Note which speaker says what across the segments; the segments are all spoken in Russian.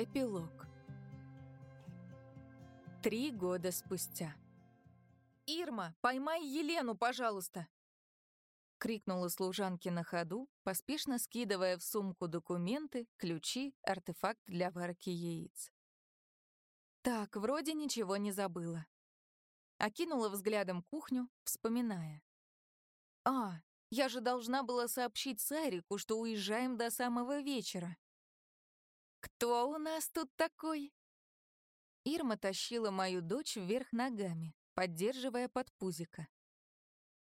Speaker 1: Эпилог. Три года спустя. «Ирма, поймай Елену, пожалуйста!» — крикнула служанке на ходу, поспешно скидывая в сумку документы, ключи, артефакт для варки яиц. Так, вроде ничего не забыла. Окинула взглядом кухню, вспоминая. «А, я же должна была сообщить Сарику, что уезжаем до самого вечера. «Кто у нас тут такой?» Ирма тащила мою дочь вверх ногами, поддерживая под пузико.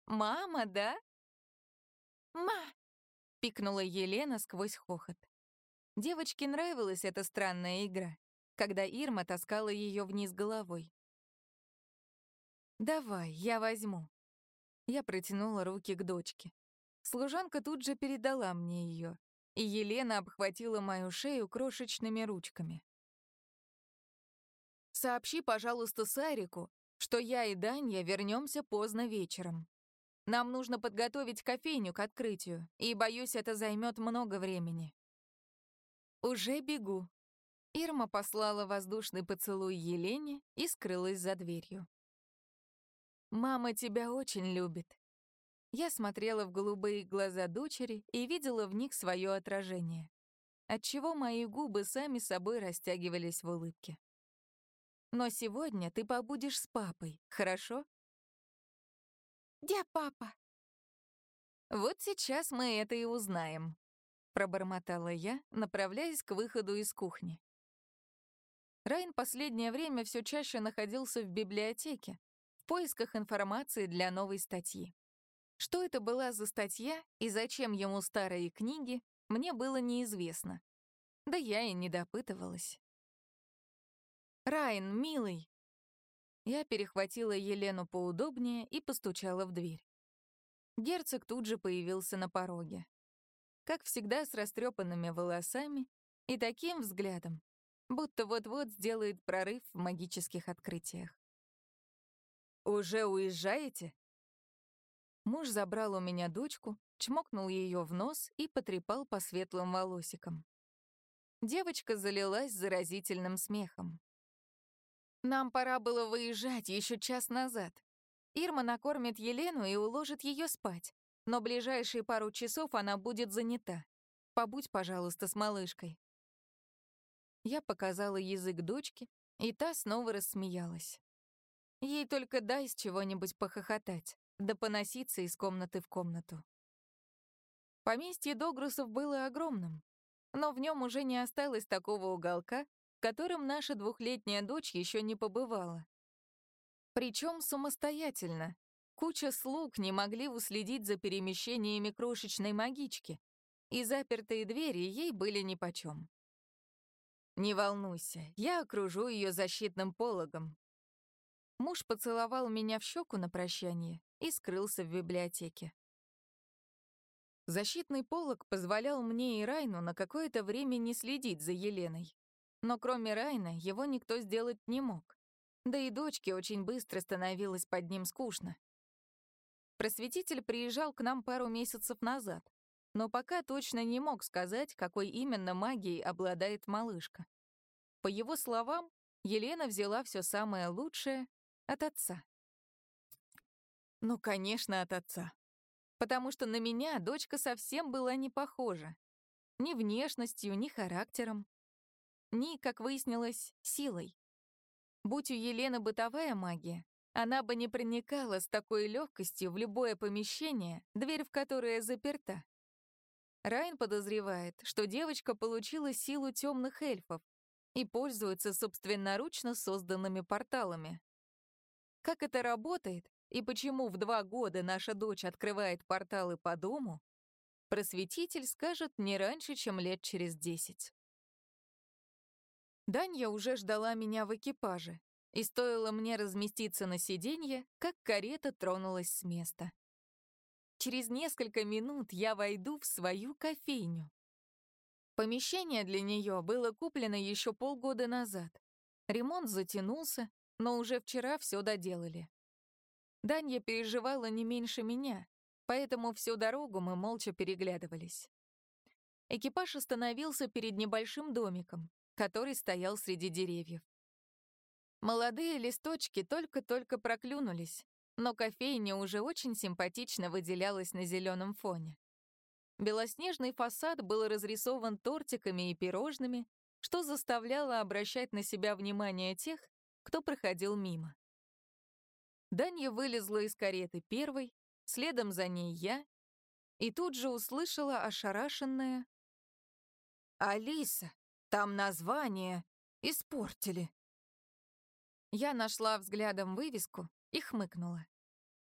Speaker 1: «Мама, да?» «Ма!» — пикнула Елена сквозь хохот. Девочке нравилась эта странная игра, когда Ирма таскала ее вниз головой. «Давай, я возьму». Я протянула руки к дочке. Служанка тут же передала мне ее, и Елена обхватила мою шею крошечными ручками. «Сообщи, пожалуйста, Сарику, что я и Данья вернемся поздно вечером. Нам нужно подготовить кофейню к открытию, и, боюсь, это займет много времени». «Уже бегу». Ирма послала воздушный поцелуй Елене и скрылась за дверью. «Мама тебя очень любит. Я смотрела в голубые глаза дочери и видела в них свое отражение, отчего мои губы сами собой растягивались в улыбке. «Но сегодня ты побудешь с папой, хорошо?»
Speaker 2: «Где папа?»
Speaker 1: «Вот сейчас мы это и узнаем», — пробормотала я, направляясь к выходу из кухни. Райн последнее время все чаще находился в библиотеке, в поисках информации для новой статьи. Что это была за статья и зачем ему старые книги, мне было неизвестно. Да я и не допытывалась. «Райан, милый!» Я перехватила Елену поудобнее и постучала в дверь. Герцог тут же появился на пороге. Как всегда, с растрепанными волосами и таким взглядом, будто вот-вот сделает прорыв в магических открытиях. «Уже уезжаете?» Муж забрал у меня дочку, чмокнул ее в нос и потрепал по светлым волосикам. Девочка залилась заразительным смехом. «Нам пора было выезжать еще час назад. Ирма накормит Елену и уложит ее спать, но ближайшие пару часов она будет занята. Побудь, пожалуйста, с малышкой». Я показала язык дочке, и та снова рассмеялась. Ей только дай с чего-нибудь похохотать да поноситься из комнаты в комнату. Поместье Догрусов было огромным, но в нем уже не осталось такого уголка, в котором наша двухлетняя дочь еще не побывала. Причем самостоятельно. Куча слуг не могли уследить за перемещениями крошечной магички, и запертые двери ей были нипочем. «Не волнуйся, я окружу ее защитным пологом». Муж поцеловал меня в щеку на прощание и скрылся в библиотеке. Защитный полог позволял мне и Райну на какое-то время не следить за Еленой. Но кроме Райна его никто сделать не мог. Да и дочке очень быстро становилось под ним скучно. Просветитель приезжал к нам пару месяцев назад, но пока точно не мог сказать, какой именно магией обладает малышка. По его словам, Елена взяла все самое лучшее от отца. Ну, конечно, от отца. Потому что на меня дочка совсем была не похожа. Ни внешностью, ни характером. Ни, как выяснилось, силой. Будь у Елены бытовая магия, она бы не проникала с такой легкостью в любое помещение, дверь в которое заперта. Райн подозревает, что девочка получила силу темных эльфов и пользуется собственноручно созданными порталами. Как это работает, и почему в два года наша дочь открывает порталы по дому, просветитель скажет не раньше, чем лет через десять. Данья уже ждала меня в экипаже, и стоило мне разместиться на сиденье, как карета тронулась с места. Через несколько минут я войду в свою кофейню. Помещение для нее было куплено еще полгода назад. Ремонт затянулся, но уже вчера все доделали. Данья переживала не меньше меня, поэтому всю дорогу мы молча переглядывались. Экипаж остановился перед небольшим домиком, который стоял среди деревьев. Молодые листочки только-только проклюнулись, но кофейня уже очень симпатично выделялась на зеленом фоне. Белоснежный фасад был разрисован тортиками и пирожными, что заставляло обращать на себя внимание тех, кто проходил мимо. Данья вылезла из кареты первой, следом за ней я, и тут же услышала ошарашенное «Алиса, там название испортили». Я нашла взглядом вывеску и хмыкнула.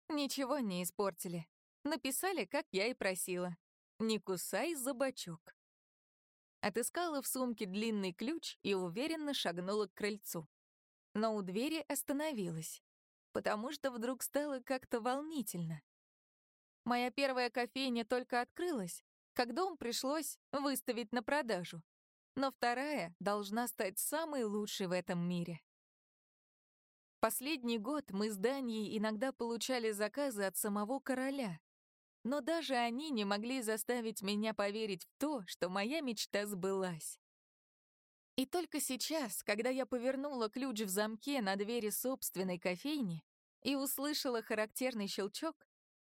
Speaker 1: Ничего не испортили. Написали, как я и просила. «Не кусай за бочок». Отыскала в сумке длинный ключ и уверенно шагнула к крыльцу. Но у двери остановилась, потому что вдруг стало как-то волнительно. Моя первая кофейня только открылась, как дом пришлось выставить на продажу. Но вторая должна стать самой лучшей в этом мире. Последний год мы с Данией иногда получали заказы от самого короля, но даже они не могли заставить меня поверить в то, что моя мечта сбылась. И только сейчас, когда я повернула ключ в замке на двери собственной кофейни и услышала характерный щелчок,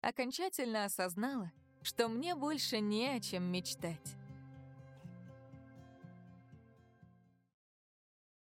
Speaker 1: окончательно осознала, что мне больше не о чем мечтать.